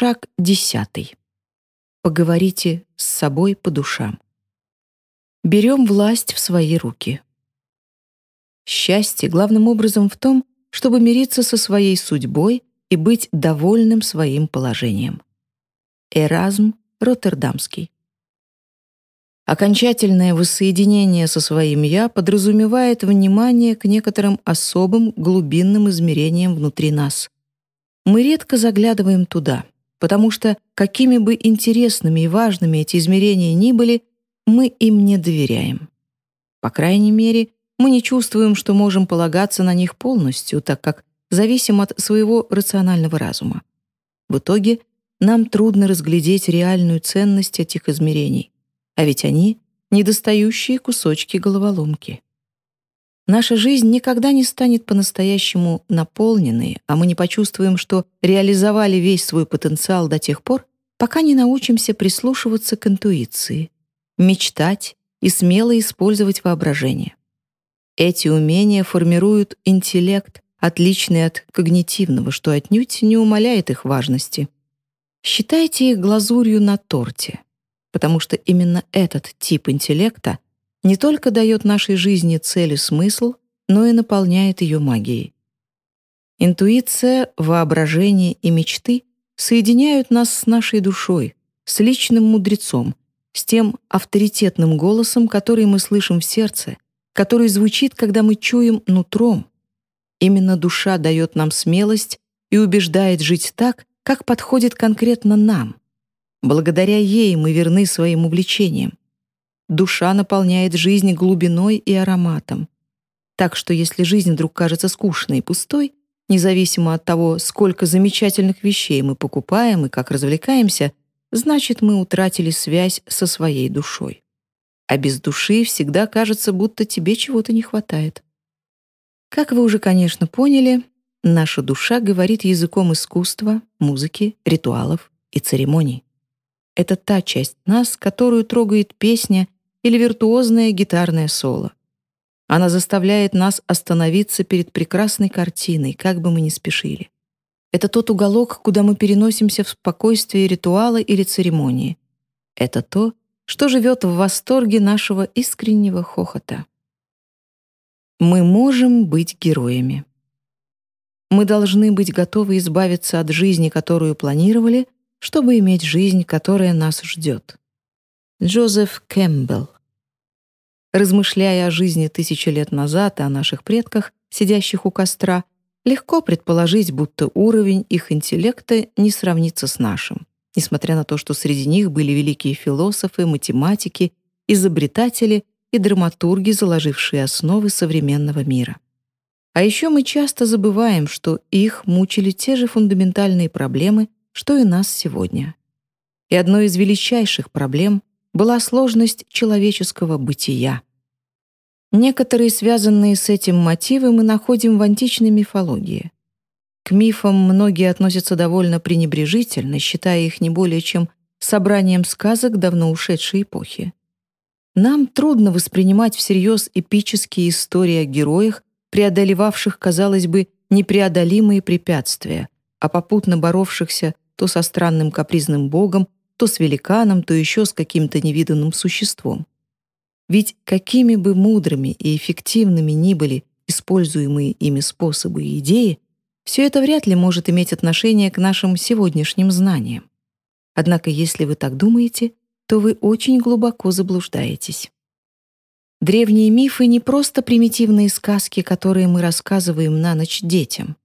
Шаг десятый. Поговорите с собой по душам. Берем власть в свои руки. Счастье главным образом в том, чтобы мириться со своей судьбой и быть довольным своим положением. Эразм Роттердамский. Окончательное воссоединение со своим «я» подразумевает внимание к некоторым особым глубинным измерениям внутри нас. Мы редко заглядываем туда, потому что, какими бы интересными и важными эти измерения ни были, мы им не доверяем. По крайней мере, мы не чувствуем, что можем полагаться на них полностью, так как зависим от своего рационального разума. В итоге нам трудно разглядеть реальную ценность этих измерений — а ведь они — недостающие кусочки головоломки. Наша жизнь никогда не станет по-настоящему наполненной, а мы не почувствуем, что реализовали весь свой потенциал до тех пор, пока не научимся прислушиваться к интуиции, мечтать и смело использовать воображение. Эти умения формируют интеллект, отличный от когнитивного, что отнюдь не умаляет их важности. Считайте их глазурью на торте потому что именно этот тип интеллекта не только дает нашей жизни цель и смысл, но и наполняет ее магией. Интуиция, воображение и мечты соединяют нас с нашей душой, с личным мудрецом, с тем авторитетным голосом, который мы слышим в сердце, который звучит, когда мы чуем нутром. Именно душа дает нам смелость и убеждает жить так, как подходит конкретно нам — Благодаря ей мы верны своим увлечениям. Душа наполняет жизнь глубиной и ароматом. Так что если жизнь вдруг кажется скучной и пустой, независимо от того, сколько замечательных вещей мы покупаем и как развлекаемся, значит, мы утратили связь со своей душой. А без души всегда кажется, будто тебе чего-то не хватает. Как вы уже, конечно, поняли, наша душа говорит языком искусства, музыки, ритуалов и церемоний. Это та часть нас, которую трогает песня или виртуозное гитарное соло. Она заставляет нас остановиться перед прекрасной картиной, как бы мы ни спешили. Это тот уголок, куда мы переносимся в спокойствие ритуала или церемонии. Это то, что живет в восторге нашего искреннего хохота. Мы можем быть героями. Мы должны быть готовы избавиться от жизни, которую планировали, чтобы иметь жизнь, которая нас ждет. Джозеф Кэмпбелл. Размышляя о жизни тысячи лет назад и о наших предках, сидящих у костра, легко предположить, будто уровень их интеллекта не сравнится с нашим, несмотря на то, что среди них были великие философы, математики, изобретатели и драматурги, заложившие основы современного мира. А еще мы часто забываем, что их мучили те же фундаментальные проблемы, что и нас сегодня. И одной из величайших проблем была сложность человеческого бытия. Некоторые связанные с этим мотивы мы находим в античной мифологии. К мифам многие относятся довольно пренебрежительно, считая их не более чем собранием сказок давно ушедшей эпохи. Нам трудно воспринимать всерьез эпические истории о героях, преодолевавших, казалось бы, непреодолимые препятствия, а попутно боровшихся то со странным капризным богом, то с великаном, то еще с каким-то невиданным существом. Ведь какими бы мудрыми и эффективными ни были используемые ими способы и идеи, все это вряд ли может иметь отношение к нашим сегодняшним знаниям. Однако, если вы так думаете, то вы очень глубоко заблуждаетесь. Древние мифы не просто примитивные сказки, которые мы рассказываем на ночь детям.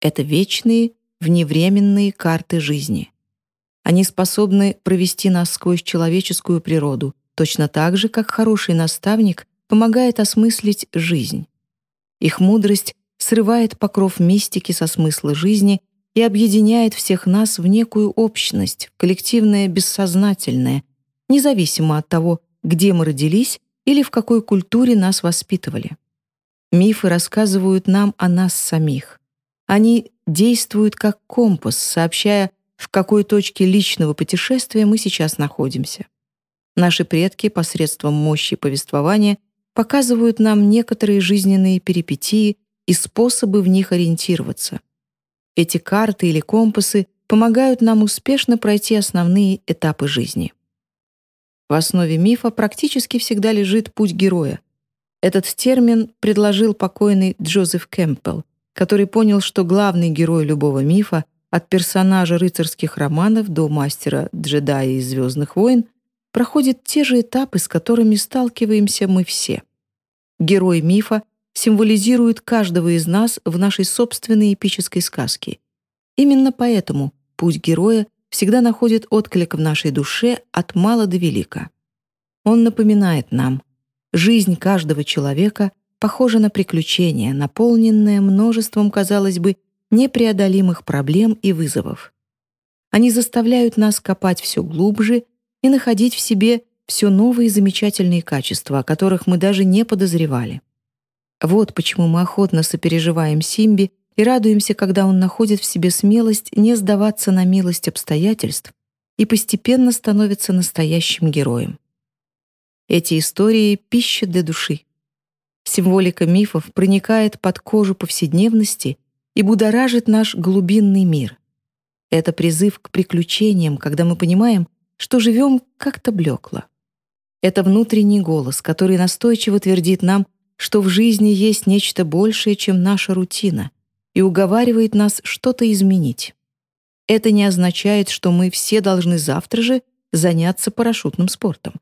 Это вечные, вневременные карты жизни. Они способны провести нас сквозь человеческую природу, точно так же, как хороший наставник помогает осмыслить жизнь. Их мудрость срывает покров мистики со смысла жизни и объединяет всех нас в некую общность, коллективное бессознательное, независимо от того, где мы родились или в какой культуре нас воспитывали. Мифы рассказывают нам о нас самих. Они действуют как компас, сообщая, в какой точке личного путешествия мы сейчас находимся. Наши предки посредством мощи повествования показывают нам некоторые жизненные перипетии и способы в них ориентироваться. Эти карты или компасы помогают нам успешно пройти основные этапы жизни. В основе мифа практически всегда лежит путь героя. Этот термин предложил покойный Джозеф Кэмпбелл, который понял, что главный герой любого мифа от персонажа рыцарских романов до мастера джедая из «Звездных войн» проходит те же этапы, с которыми сталкиваемся мы все. Герой мифа символизирует каждого из нас в нашей собственной эпической сказке. Именно поэтому путь героя всегда находит отклик в нашей душе от мала до велика. Он напоминает нам, жизнь каждого человека похожа на приключение, наполненное множеством, казалось бы, непреодолимых проблем и вызовов. Они заставляют нас копать все глубже и находить в себе все новые замечательные качества, о которых мы даже не подозревали. Вот почему мы охотно сопереживаем Симби и радуемся, когда он находит в себе смелость не сдаваться на милость обстоятельств и постепенно становится настоящим героем. Эти истории — пища для души. Символика мифов проникает под кожу повседневности и будоражит наш глубинный мир. Это призыв к приключениям, когда мы понимаем, что живем как-то блекло. Это внутренний голос, который настойчиво твердит нам, что в жизни есть нечто большее, чем наша рутина, и уговаривает нас что-то изменить. Это не означает, что мы все должны завтра же заняться парашютным спортом.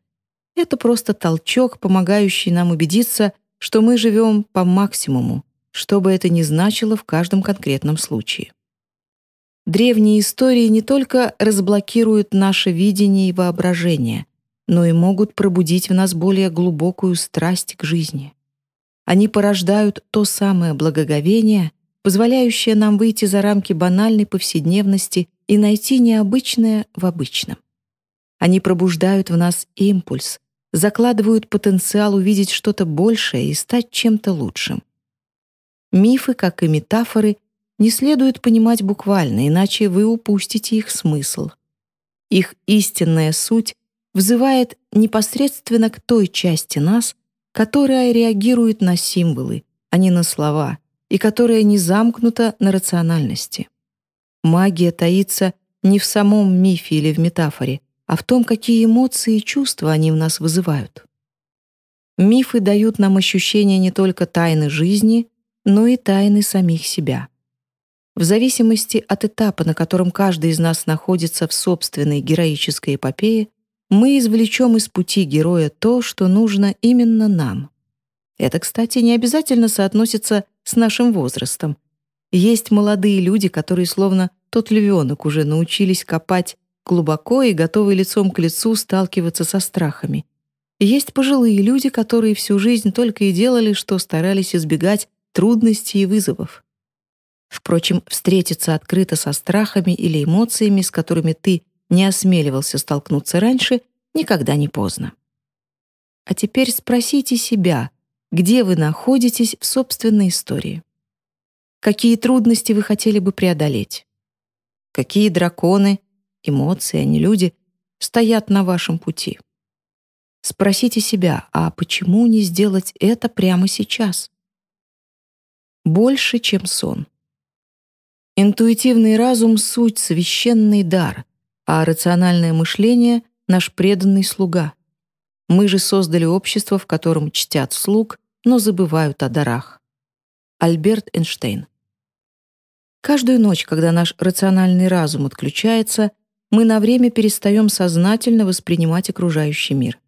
Это просто толчок, помогающий нам убедиться, что мы живем по максимуму, что бы это ни значило в каждом конкретном случае. Древние истории не только разблокируют наше видение и воображение, но и могут пробудить в нас более глубокую страсть к жизни. Они порождают то самое благоговение, позволяющее нам выйти за рамки банальной повседневности и найти необычное в обычном. Они пробуждают в нас импульс, закладывают потенциал увидеть что-то большее и стать чем-то лучшим. Мифы, как и метафоры, не следует понимать буквально, иначе вы упустите их смысл. Их истинная суть взывает непосредственно к той части нас, которая реагирует на символы, а не на слова, и которая не замкнута на рациональности. Магия таится не в самом мифе или в метафоре, а в том, какие эмоции и чувства они в нас вызывают. Мифы дают нам ощущение не только тайны жизни, но и тайны самих себя. В зависимости от этапа, на котором каждый из нас находится в собственной героической эпопее, мы извлечем из пути героя то, что нужно именно нам. Это, кстати, не обязательно соотносится с нашим возрастом. Есть молодые люди, которые словно тот львенок уже научились копать глубоко и готовы лицом к лицу сталкиваться со страхами. есть пожилые люди, которые всю жизнь только и делали, что старались избегать трудностей и вызовов. Впрочем, встретиться открыто со страхами или эмоциями, с которыми ты не осмеливался столкнуться раньше, никогда не поздно. А теперь спросите себя, где вы находитесь в собственной истории. Какие трудности вы хотели бы преодолеть? Какие драконы, эмоции, а не люди, стоят на вашем пути? Спросите себя, а почему не сделать это прямо сейчас? Больше, чем сон. Интуитивный разум — суть священный дар, а рациональное мышление — наш преданный слуга. Мы же создали общество, в котором чтят слуг, но забывают о дарах. Альберт Эйнштейн Каждую ночь, когда наш рациональный разум отключается, мы на время перестаем сознательно воспринимать окружающий мир.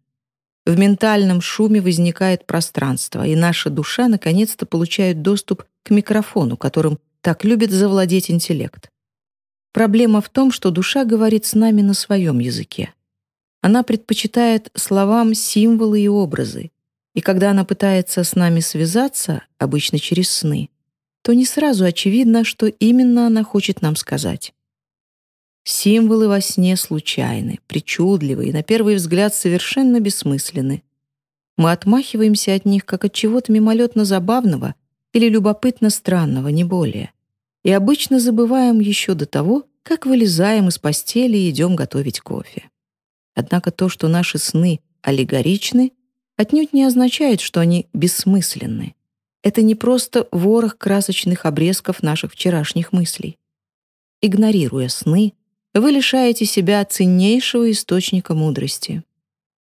В ментальном шуме возникает пространство, и наша душа наконец-то получает доступ к микрофону, которым так любит завладеть интеллект. Проблема в том, что душа говорит с нами на своем языке. Она предпочитает словам символы и образы, и когда она пытается с нами связаться, обычно через сны, то не сразу очевидно, что именно она хочет нам сказать. Символы во сне случайны, причудливы и, на первый взгляд, совершенно бессмысленны. Мы отмахиваемся от них, как от чего-то мимолетно забавного или любопытно странного, не более. И обычно забываем еще до того, как вылезаем из постели и идем готовить кофе. Однако то, что наши сны аллегоричны, отнюдь не означает, что они бессмысленны. Это не просто ворох красочных обрезков наших вчерашних мыслей. Игнорируя сны, вы лишаете себя ценнейшего источника мудрости.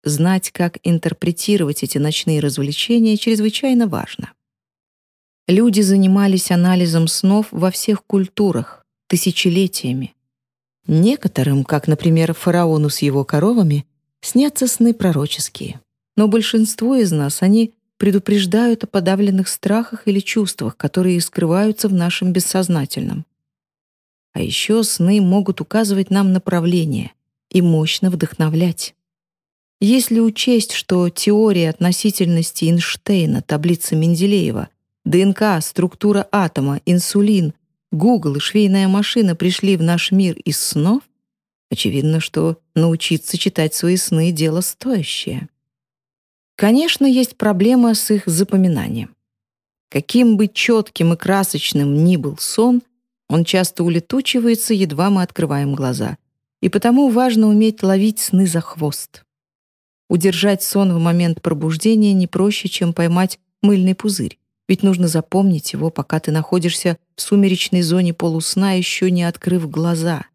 Знать, как интерпретировать эти ночные развлечения, чрезвычайно важно. Люди занимались анализом снов во всех культурах, тысячелетиями. Некоторым, как, например, фараону с его коровами, снятся сны пророческие. Но большинство из нас они предупреждают о подавленных страхах или чувствах, которые скрываются в нашем бессознательном. А еще сны могут указывать нам направление и мощно вдохновлять. Если учесть, что теория относительности Эйнштейна, таблица Менделеева, ДНК, структура атома, инсулин, Google и швейная машина пришли в наш мир из снов, очевидно, что научиться читать свои сны — дело стоящее. Конечно, есть проблема с их запоминанием. Каким бы четким и красочным ни был сон, он часто улетучивается, едва мы открываем глаза. И потому важно уметь ловить сны за хвост. Удержать сон в момент пробуждения не проще, чем поймать мыльный пузырь, ведь нужно запомнить его, пока ты находишься в сумеречной зоне полусна, еще не открыв глаза.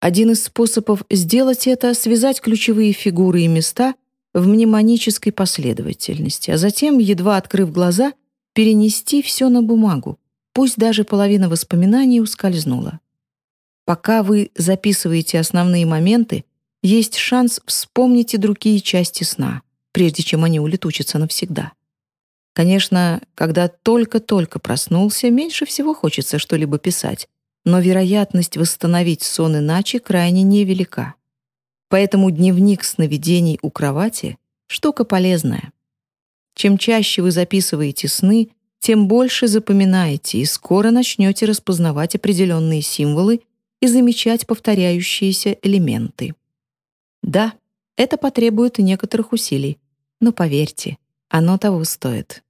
Один из способов сделать это — связать ключевые фигуры и места в мнемонической последовательности, а затем, едва открыв глаза, перенести все на бумагу, пусть даже половина воспоминаний ускользнула. Пока вы записываете основные моменты, есть шанс вспомнить и другие части сна, прежде чем они улетучатся навсегда. Конечно, когда только-только проснулся, меньше всего хочется что-либо писать, но вероятность восстановить сон иначе крайне невелика. Поэтому дневник сновидений у кровати — штука полезная. Чем чаще вы записываете сны, тем больше запоминаете и скоро начнете распознавать определенные символы и замечать повторяющиеся элементы. Да, это потребует некоторых усилий, но поверьте, оно того стоит.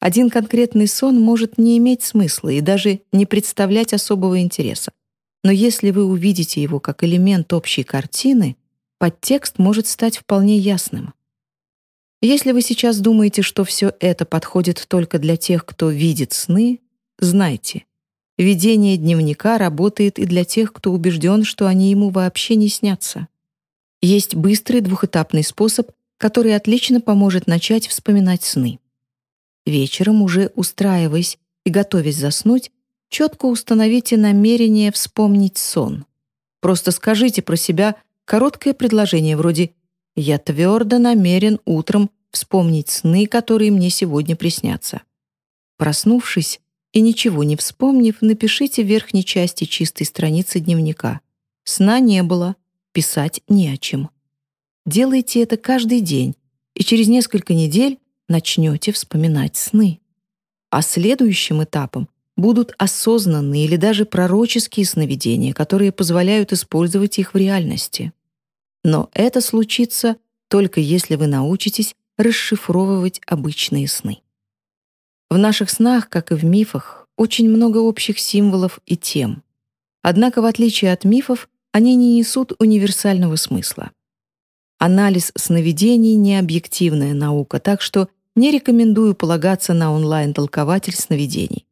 Один конкретный сон может не иметь смысла и даже не представлять особого интереса. Но если вы увидите его как элемент общей картины, подтекст может стать вполне ясным. Если вы сейчас думаете, что все это подходит только для тех, кто видит сны, знайте, ведение дневника работает и для тех, кто убежден, что они ему вообще не снятся. Есть быстрый двухэтапный способ, который отлично поможет начать вспоминать сны. Вечером, уже устраиваясь и готовясь заснуть, четко установите намерение вспомнить сон. Просто скажите про себя короткое предложение вроде «Я твердо намерен утром вспомнить сны, которые мне сегодня приснятся». Проснувшись и ничего не вспомнив, напишите в верхней части чистой страницы дневника. Сна не было, писать не о чем. Делайте это каждый день, и через несколько недель начнете вспоминать сны. А следующим этапом будут осознанные или даже пророческие сновидения, которые позволяют использовать их в реальности. Но это случится только если вы научитесь расшифровывать обычные сны. В наших снах, как и в мифах, очень много общих символов и тем. Однако, в отличие от мифов, они не несут универсального смысла. Анализ сновидений — не объективная наука, так что не рекомендую полагаться на онлайн-толкователь сновидений.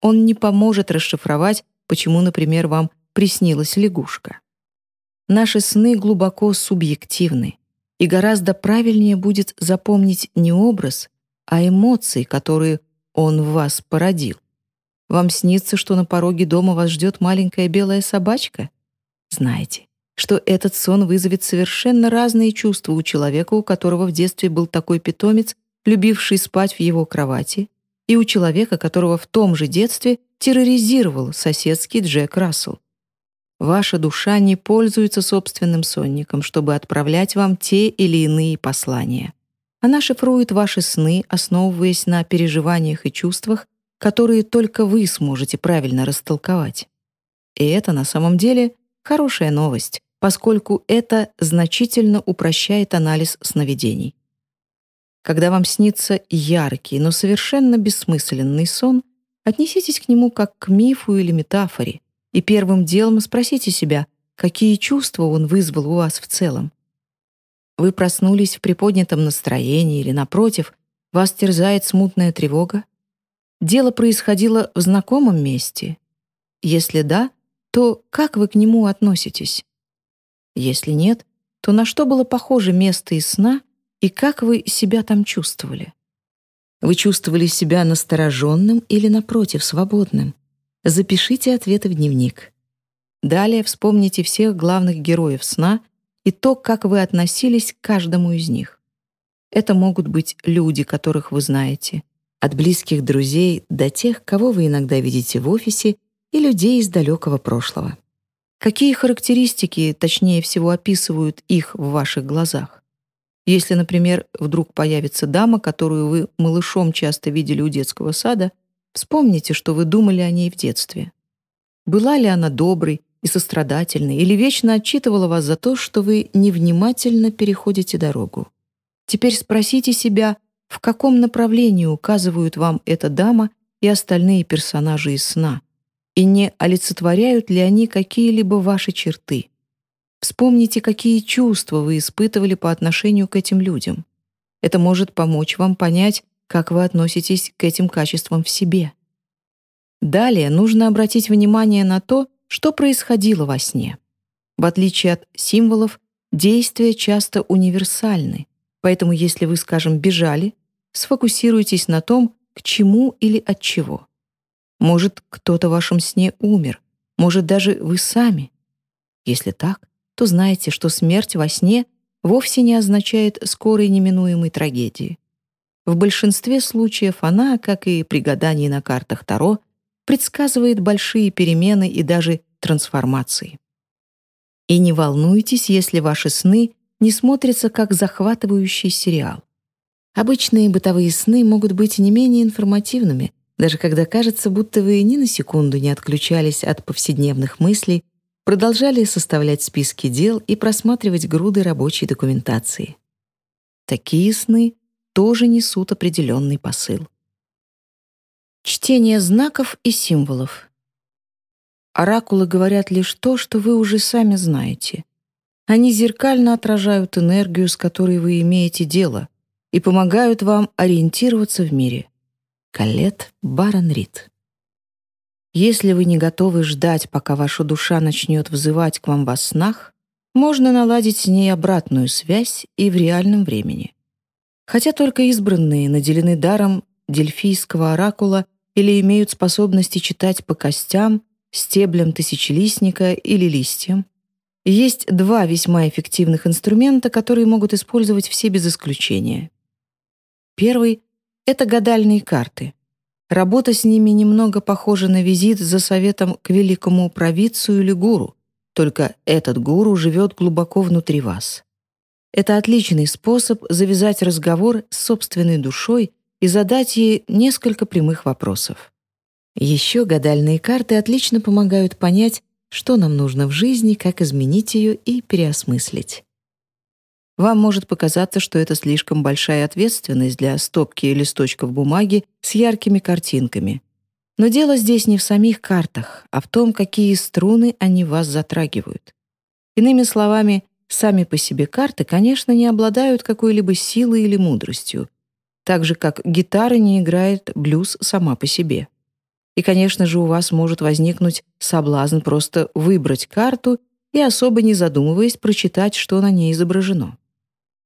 Он не поможет расшифровать, почему, например, вам приснилась лягушка. Наши сны глубоко субъективны, и гораздо правильнее будет запомнить не образ, а эмоции, которые он в вас породил. Вам снится, что на пороге дома вас ждет маленькая белая собачка? Знаете, что этот сон вызовет совершенно разные чувства у человека, у которого в детстве был такой питомец, любивший спать в его кровати, и у человека, которого в том же детстве терроризировал соседский Джек Рассел. Ваша душа не пользуется собственным сонником, чтобы отправлять вам те или иные послания. Она шифрует ваши сны, основываясь на переживаниях и чувствах, которые только вы сможете правильно растолковать. И это на самом деле хорошая новость, поскольку это значительно упрощает анализ сновидений. Когда вам снится яркий, но совершенно бессмысленный сон, отнеситесь к нему как к мифу или метафоре, и первым делом спросите себя, какие чувства он вызвал у вас в целом. Вы проснулись в приподнятом настроении или, напротив, вас терзает смутная тревога? Дело происходило в знакомом месте? Если да, то как вы к нему относитесь? Если нет, то на что было похоже место из сна и как вы себя там чувствовали? Вы чувствовали себя настороженным или, напротив, свободным? Запишите ответы в дневник. Далее вспомните всех главных героев сна и то, как вы относились к каждому из них. Это могут быть люди, которых вы знаете, от близких друзей до тех, кого вы иногда видите в офисе, и людей из далекого прошлого. Какие характеристики, точнее всего, описывают их в ваших глазах? Если, например, вдруг появится дама, которую вы малышом часто видели у детского сада, вспомните, что вы думали о ней в детстве. Была ли она доброй и сострадательной, или вечно отчитывала вас за то, что вы невнимательно переходите дорогу? Теперь спросите себя, в каком направлении указывают вам эта дама и остальные персонажи из сна, и не олицетворяют ли они какие-либо ваши черты. Вспомните, какие чувства вы испытывали по отношению к этим людям. Это может помочь вам понять, как вы относитесь к этим качествам в себе. Далее нужно обратить внимание на то, что происходило во сне. В отличие от символов, действия часто универсальны, поэтому если вы, скажем, бежали, сфокусируйтесь на том, к чему или от чего. Может, кто-то в вашем сне умер, может, даже вы сами. Если так, то знайте, что смерть во сне вовсе не означает скорой неминуемой трагедии. В большинстве случаев она, как и при гадании на картах Таро, предсказывает большие перемены и даже трансформации. И не волнуйтесь, если ваши сны не смотрятся как захватывающий сериал. Обычные бытовые сны могут быть не менее информативными, даже когда кажется, будто вы ни на секунду не отключались от повседневных мыслей продолжали составлять списки дел и просматривать груды рабочей документации. Такие сны тоже несут определенный посыл. Чтение знаков и символов. Оракулы говорят лишь то, что вы уже сами знаете. Они зеркально отражают энергию, с которой вы имеете дело, и помогают вам ориентироваться в мире. Калет Барон Рид если вы не готовы ждать, пока ваша душа начнет взывать к вам во снах, можно наладить с ней обратную связь и в реальном времени. Хотя только избранные наделены даром дельфийского оракула или имеют способности читать по костям, стеблям тысячелистника или листьям, есть два весьма эффективных инструмента, которые могут использовать все без исключения. Первый — это гадальные карты — Работа с ними немного похожа на визит за советом к великому провидцу или гуру, только этот гуру живет глубоко внутри вас. Это отличный способ завязать разговор с собственной душой и задать ей несколько прямых вопросов. Еще гадальные карты отлично помогают понять, что нам нужно в жизни, как изменить ее и переосмыслить. Вам может показаться, что это слишком большая ответственность для стопки листочков бумаги с яркими картинками. Но дело здесь не в самих картах, а в том, какие струны они вас затрагивают. Иными словами, сами по себе карты, конечно, не обладают какой-либо силой или мудростью, так же, как гитара не играет блюз сама по себе. И, конечно же, у вас может возникнуть соблазн просто выбрать карту и, особо не задумываясь, прочитать, что на ней изображено.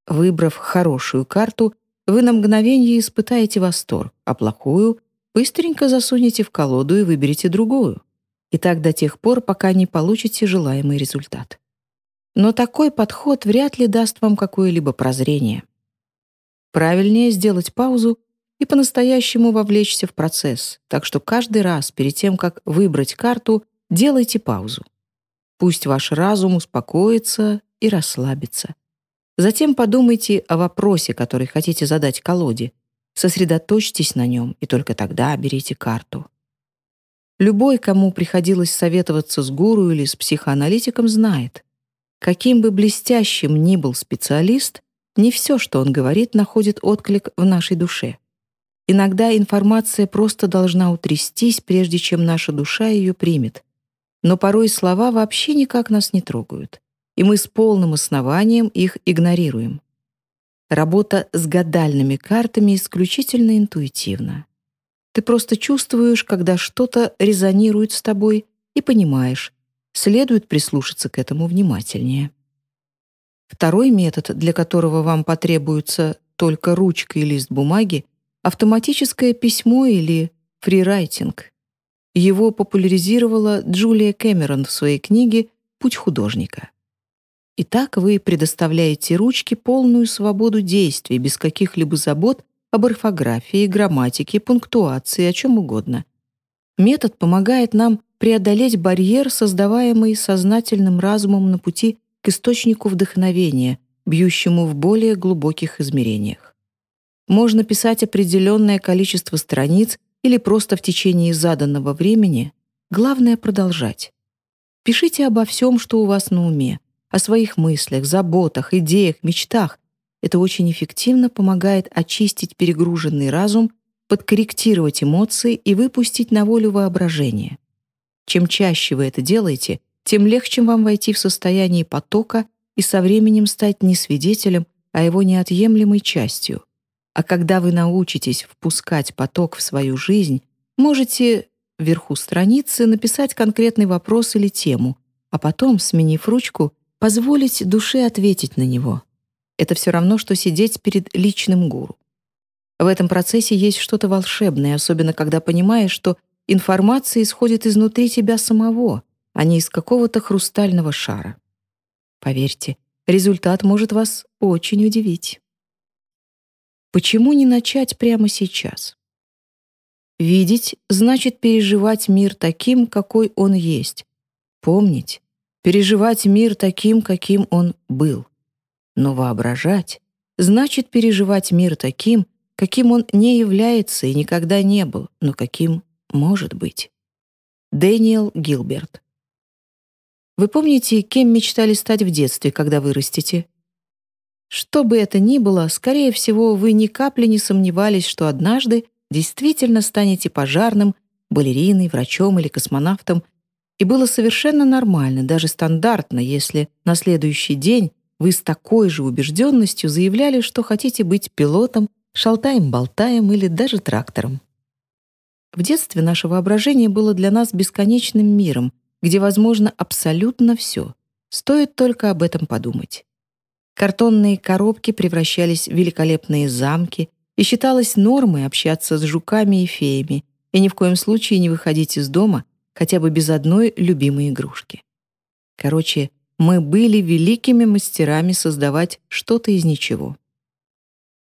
Выбрав хорошую карту, вы на мгновение испытаете восторг, а плохую быстренько засунете в колоду и выберете другую. И так до тех пор, пока не получите желаемый результат. Но такой подход вряд ли даст вам какое-либо прозрение. Правильнее сделать паузу и по-настоящему вовлечься в процесс, так что каждый раз перед тем, как выбрать карту, делайте паузу. Пусть ваш разум успокоится и расслабится. Затем подумайте о вопросе, который хотите задать колоде. Сосредоточьтесь на нем, и только тогда берите карту. Любой, кому приходилось советоваться с гуру или с психоаналитиком, знает, каким бы блестящим ни был специалист, не все, что он говорит, находит отклик в нашей душе. Иногда информация просто должна утрястись, прежде чем наша душа ее примет. Но порой слова вообще никак нас не трогают и мы с полным основанием их игнорируем. Работа с гадальными картами исключительно интуитивна. Ты просто чувствуешь, когда что-то резонирует с тобой, и понимаешь, следует прислушаться к этому внимательнее. Второй метод, для которого вам потребуется только ручка и лист бумаги, автоматическое письмо или фрирайтинг. Его популяризировала Джулия Кэмерон в своей книге «Путь художника». Итак, вы предоставляете ручке полную свободу действий без каких-либо забот об орфографии, грамматике, пунктуации, о чем угодно. Метод помогает нам преодолеть барьер, создаваемый сознательным разумом на пути к источнику вдохновения, бьющему в более глубоких измерениях. Можно писать определенное количество страниц или просто в течение заданного времени, главное — продолжать. Пишите обо всем, что у вас на уме, о своих мыслях, заботах, идеях, мечтах. Это очень эффективно помогает очистить перегруженный разум, подкорректировать эмоции и выпустить на волю воображение. Чем чаще вы это делаете, тем легче вам войти в состояние потока и со временем стать не свидетелем, а его неотъемлемой частью. А когда вы научитесь впускать поток в свою жизнь, можете вверху страницы написать конкретный вопрос или тему, а потом, сменив ручку, позволить душе ответить на него. Это все равно, что сидеть перед личным гуру. В этом процессе есть что-то волшебное, особенно когда понимаешь, что информация исходит изнутри тебя самого, а не из какого-то хрустального шара. Поверьте, результат может вас очень удивить. Почему не начать прямо сейчас? Видеть значит переживать мир таким, какой он есть. Помнить, переживать мир таким, каким он был. Но воображать значит переживать мир таким, каким он не является и никогда не был, но каким может быть. Дэниел Гилберт Вы помните, кем мечтали стать в детстве, когда вырастете? Что бы это ни было, скорее всего, вы ни капли не сомневались, что однажды действительно станете пожарным, балериной, врачом или космонавтом, и было совершенно нормально, даже стандартно, если на следующий день вы с такой же убежденностью заявляли, что хотите быть пилотом, шалтаем-болтаем или даже трактором. В детстве наше воображение было для нас бесконечным миром, где возможно абсолютно все. Стоит только об этом подумать. Картонные коробки превращались в великолепные замки, и считалось нормой общаться с жуками и феями и ни в коем случае не выходить из дома хотя бы без одной любимой игрушки. Короче, мы были великими мастерами создавать что-то из ничего.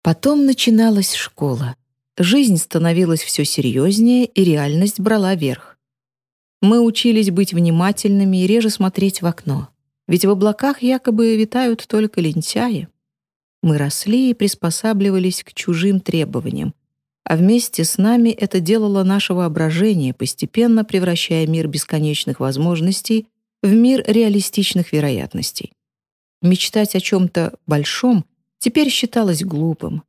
Потом начиналась школа. Жизнь становилась все серьезнее, и реальность брала верх. Мы учились быть внимательными и реже смотреть в окно. Ведь в облаках якобы витают только лентяи. Мы росли и приспосабливались к чужим требованиям, а вместе с нами это делало наше воображение, постепенно превращая мир бесконечных возможностей в мир реалистичных вероятностей. Мечтать о чем-то большом теперь считалось глупым.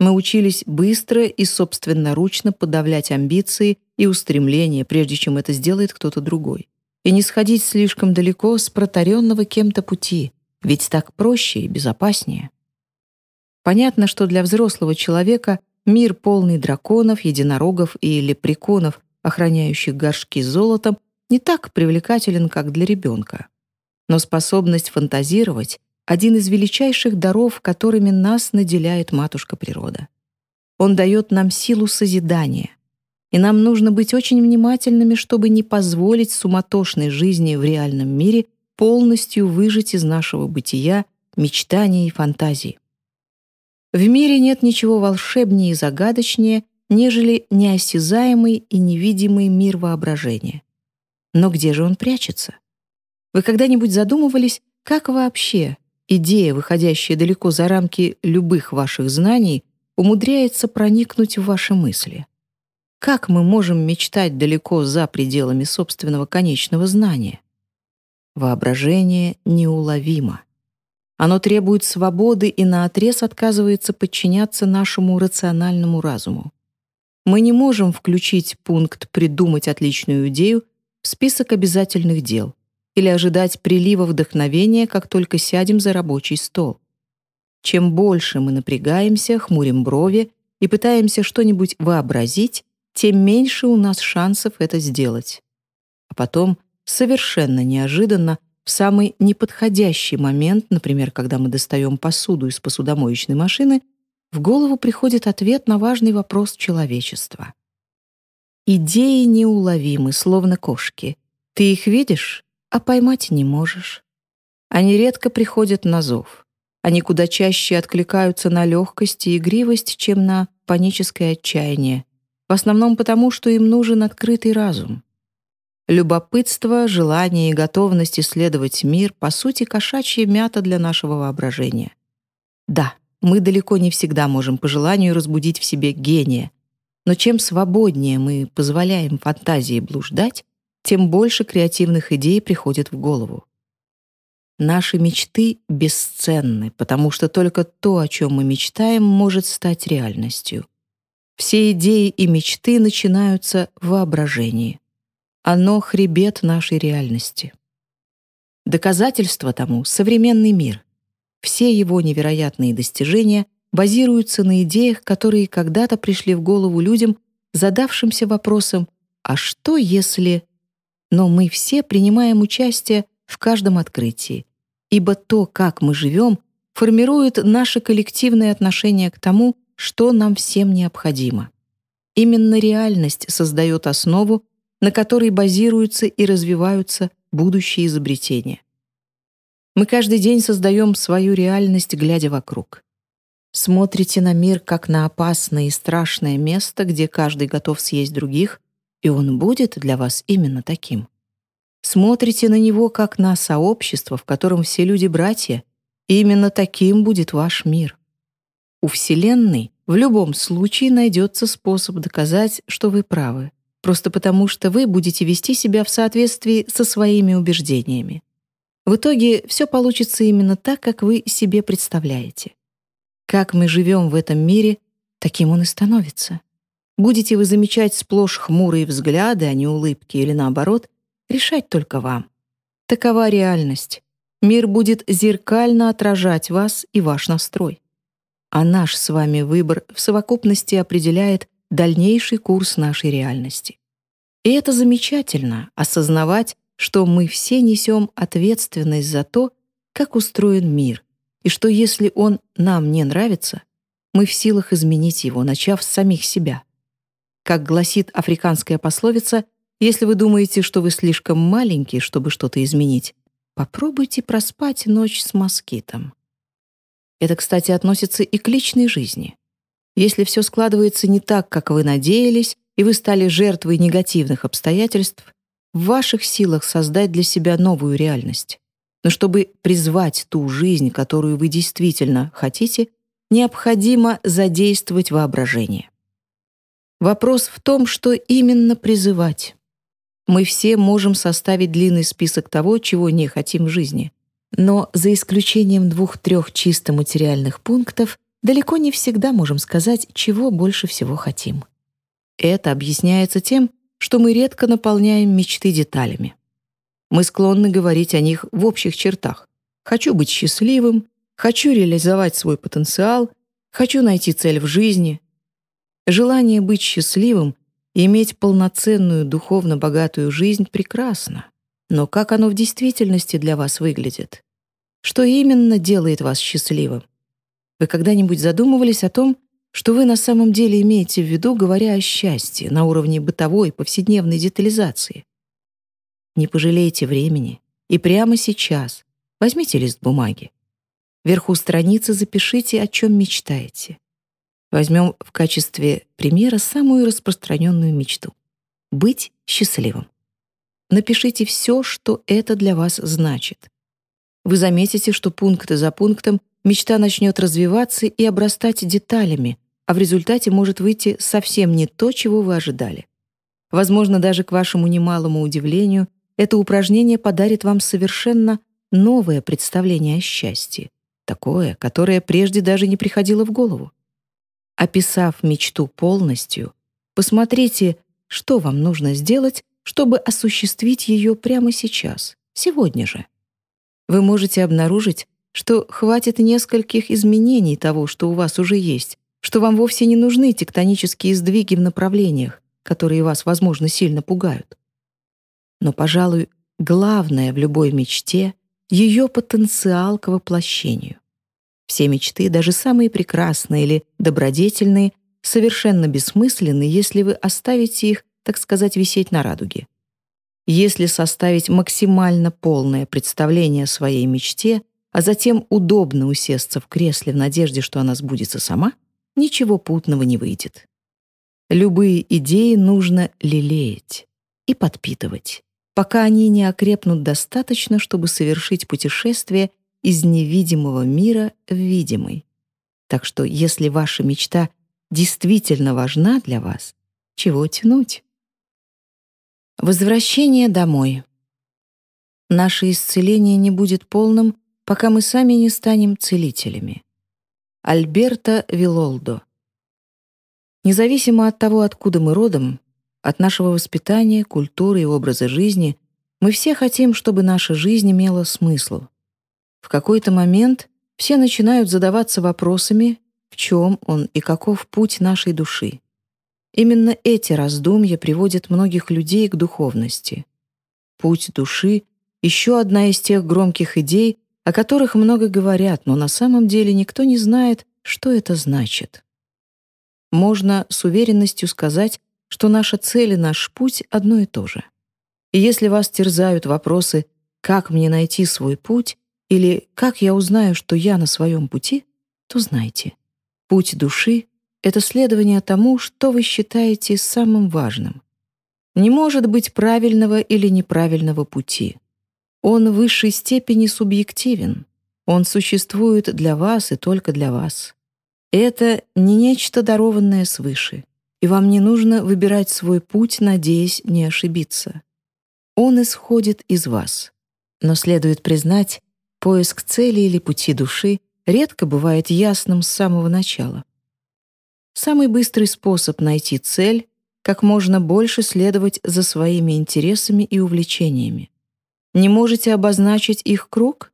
Мы учились быстро и собственноручно подавлять амбиции и устремления, прежде чем это сделает кто-то другой и не сходить слишком далеко с протаренного кем-то пути, ведь так проще и безопаснее. Понятно, что для взрослого человека мир полный драконов, единорогов и лепреконов, охраняющих горшки с золотом, не так привлекателен, как для ребенка. Но способность фантазировать — один из величайших даров, которыми нас наделяет матушка природа. Он дает нам силу созидания, и нам нужно быть очень внимательными, чтобы не позволить суматошной жизни в реальном мире полностью выжить из нашего бытия мечтания и фантазии. В мире нет ничего волшебнее и загадочнее, нежели неосязаемый и невидимый мир воображения. Но где же он прячется? Вы когда-нибудь задумывались, как вообще идея, выходящая далеко за рамки любых ваших знаний, умудряется проникнуть в ваши мысли? Как мы можем мечтать далеко за пределами собственного конечного знания? Воображение неуловимо. Оно требует свободы и наотрез отказывается подчиняться нашему рациональному разуму. Мы не можем включить пункт «придумать отличную идею» в список обязательных дел или ожидать прилива вдохновения, как только сядем за рабочий стол. Чем больше мы напрягаемся, хмурим брови и пытаемся что-нибудь вообразить, тем меньше у нас шансов это сделать. А потом совершенно неожиданно, в самый неподходящий момент, например, когда мы достаем посуду из посудомоечной машины, в голову приходит ответ на важный вопрос человечества. Идеи неуловимы, словно кошки. Ты их видишь, а поймать не можешь. Они редко приходят на зов. Они куда чаще откликаются на легкость и игривость, чем на паническое отчаяние, в основном потому, что им нужен открытый разум. Любопытство, желание и готовность исследовать мир — по сути, кошачья мята для нашего воображения. Да, мы далеко не всегда можем по желанию разбудить в себе гения, но чем свободнее мы позволяем фантазии блуждать, тем больше креативных идей приходит в голову. Наши мечты бесценны, потому что только то, о чем мы мечтаем, может стать реальностью. Все идеи и мечты начинаются в воображении. Оно — хребет нашей реальности. Доказательство тому — современный мир. Все его невероятные достижения базируются на идеях, которые когда-то пришли в голову людям, задавшимся вопросом «А что если...» Но мы все принимаем участие в каждом открытии, ибо то, как мы живем, формирует наше коллективное отношение к тому, что нам всем необходимо. Именно реальность создает основу, на которой базируются и развиваются будущие изобретения. Мы каждый день создаем свою реальность, глядя вокруг. Смотрите на мир как на опасное и страшное место, где каждый готов съесть других, и он будет для вас именно таким. Смотрите на него как на сообщество, в котором все люди братья, и именно таким будет ваш мир. У Вселенной в любом случае найдется способ доказать, что вы правы, просто потому что вы будете вести себя в соответствии со своими убеждениями. В итоге все получится именно так, как вы себе представляете. Как мы живем в этом мире, таким он и становится. Будете вы замечать сплошь хмурые взгляды, а не улыбки, или наоборот, Решать только вам. Такова реальность. Мир будет зеркально отражать вас и ваш настрой. А наш с вами выбор в совокупности определяет дальнейший курс нашей реальности. И это замечательно — осознавать, что мы все несем ответственность за то, как устроен мир, и что если он нам не нравится, мы в силах изменить его, начав с самих себя. Как гласит африканская пословица, если вы думаете, что вы слишком маленький, чтобы что-то изменить, попробуйте проспать ночь с москитом. Это, кстати, относится и к личной жизни. Если все складывается не так, как вы надеялись, и вы стали жертвой негативных обстоятельств, в ваших силах создать для себя новую реальность. Но чтобы призвать ту жизнь, которую вы действительно хотите, необходимо задействовать воображение. Вопрос в том, что именно призывать. Мы все можем составить длинный список того, чего не хотим в жизни. Но за исключением двух-трех чисто материальных пунктов далеко не всегда можем сказать, чего больше всего хотим. Это объясняется тем, что мы редко наполняем мечты деталями. Мы склонны говорить о них в общих чертах. Хочу быть счастливым, хочу реализовать свой потенциал, хочу найти цель в жизни. Желание быть счастливым Иметь полноценную, духовно богатую жизнь прекрасно. Но как оно в действительности для вас выглядит? Что именно делает вас счастливым? Вы когда-нибудь задумывались о том, что вы на самом деле имеете в виду, говоря о счастье на уровне бытовой, повседневной детализации? Не пожалейте времени и прямо сейчас возьмите лист бумаги. Вверху страницы запишите, о чем мечтаете. Возьмем в качестве примера самую распространенную мечту — быть счастливым. Напишите все, что это для вас значит. Вы заметите, что пункт за пунктом мечта начнет развиваться и обрастать деталями, а в результате может выйти совсем не то, чего вы ожидали. Возможно, даже к вашему немалому удивлению, это упражнение подарит вам совершенно новое представление о счастье, такое, которое прежде даже не приходило в голову. Описав мечту полностью, посмотрите, что вам нужно сделать, чтобы осуществить ее прямо сейчас, сегодня же. Вы можете обнаружить, что хватит нескольких изменений того, что у вас уже есть, что вам вовсе не нужны тектонические сдвиги в направлениях, которые вас, возможно, сильно пугают. Но, пожалуй, главное в любой мечте — ее потенциал к воплощению. Все мечты, даже самые прекрасные или добродетельные, совершенно бессмысленны, если вы оставите их, так сказать, висеть на радуге. Если составить максимально полное представление о своей мечте, а затем удобно усесться в кресле в надежде, что она сбудется сама, ничего путного не выйдет. Любые идеи нужно лелеять и подпитывать, пока они не окрепнут достаточно, чтобы совершить путешествие из невидимого мира в видимый. Так что если ваша мечта действительно важна для вас, чего тянуть? Возвращение домой. Наше исцеление не будет полным, пока мы сами не станем целителями. Альберто Вилолдо. Независимо от того, откуда мы родом, от нашего воспитания, культуры и образа жизни, мы все хотим, чтобы наша жизнь имела смысл. В какой-то момент все начинают задаваться вопросами, в чем он и каков путь нашей души. Именно эти раздумья приводят многих людей к духовности. Путь души — еще одна из тех громких идей, о которых много говорят, но на самом деле никто не знает, что это значит. Можно с уверенностью сказать, что наша цель и наш путь одно и то же. И если вас терзают вопросы «как мне найти свой путь?» Или «как я узнаю, что я на своем пути?», то знайте, путь души это следование тому, что вы считаете самым важным. Не может быть правильного или неправильного пути. Он в высшей степени субъективен. Он существует для вас и только для вас. Это не нечто дарованное свыше, и вам не нужно выбирать свой путь, надеясь не ошибиться. Он исходит из вас. Но следует признать, поиск цели или пути души редко бывает ясным с самого начала. Самый быстрый способ найти цель — как можно больше следовать за своими интересами и увлечениями. Не можете обозначить их круг?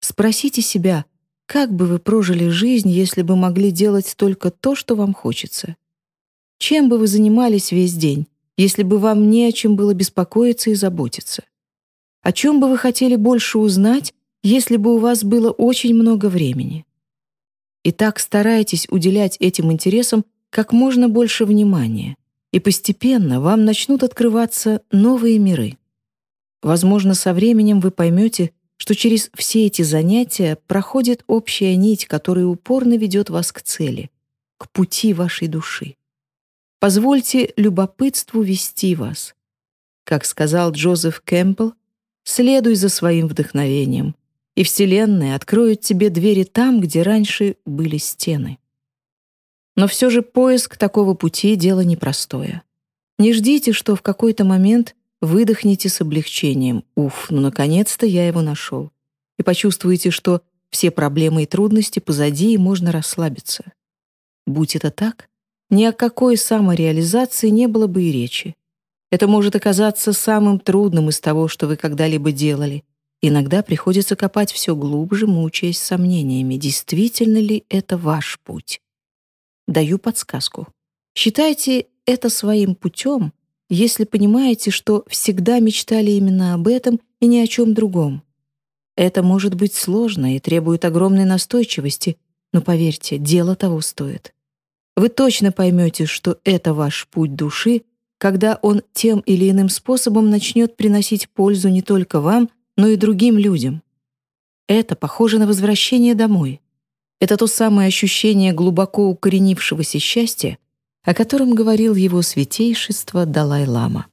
Спросите себя, как бы вы прожили жизнь, если бы могли делать только то, что вам хочется? Чем бы вы занимались весь день, если бы вам не о чем было беспокоиться и заботиться? О чем бы вы хотели больше узнать, если бы у вас было очень много времени? Итак, старайтесь уделять этим интересам как можно больше внимания, и постепенно вам начнут открываться новые миры. Возможно, со временем вы поймете, что через все эти занятия проходит общая нить, которая упорно ведет вас к цели, к пути вашей души. Позвольте любопытству вести вас. Как сказал Джозеф Кэмпбелл, следуй за своим вдохновением, и Вселенная откроет тебе двери там, где раньше были стены. Но все же поиск такого пути — дело непростое. Не ждите, что в какой-то момент выдохнете с облегчением «Уф, ну наконец-то я его нашел» и почувствуете, что все проблемы и трудности позади и можно расслабиться. Будь это так, ни о какой самореализации не было бы и речи. Это может оказаться самым трудным из того, что вы когда-либо делали, Иногда приходится копать все глубже, мучаясь сомнениями, действительно ли это ваш путь. Даю подсказку. Считайте это своим путем, если понимаете, что всегда мечтали именно об этом и ни о чем другом. Это может быть сложно и требует огромной настойчивости, но поверьте, дело того стоит. Вы точно поймете, что это ваш путь души, когда он тем или иным способом начнет приносить пользу не только вам, но и другим людям. Это похоже на возвращение домой. Это то самое ощущение глубоко укоренившегося счастья, о котором говорил его святейшество Далай-лама.